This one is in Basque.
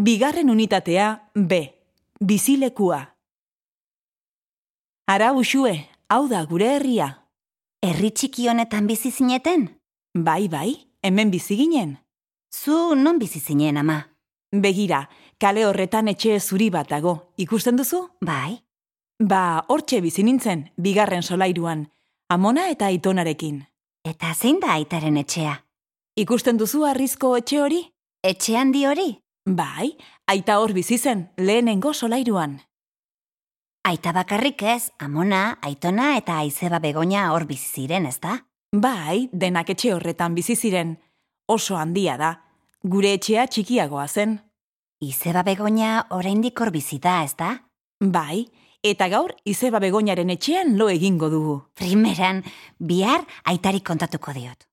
Bigarren unitatea B. Bizilekua. Ara usue, hau da gure herria. Herri txiki honetan bizi zineten? Bai, bai, hemen bizi ginen. Zu non bizi zinen ama? Begira, kale horretan etxe zuri bat dago, ikusten duzu? Bai. Ba, hortxe bizi nintzen, bigarren solairuan, amona eta aitonarekin. Eta zein da aitaren etxea? Ikusten duzu arrizko etxe hori? Etxe handi hori? Bai, aita hor bizi zen, lehenengo solairuan. Aita bakarrik ez, amona, aitona eta aizeba begonia hor bizi ziren, ezta? Bai, denak etxe horretan bizi ziren. Oso handia da. Gure etxea txikiagoa zen. Izeba begonia oraindik hor bizi da, ezta? Bai, eta gaur izeba begoinaren etxean lo egingo dugu. Primeran, bihar aitari kontatuko diot.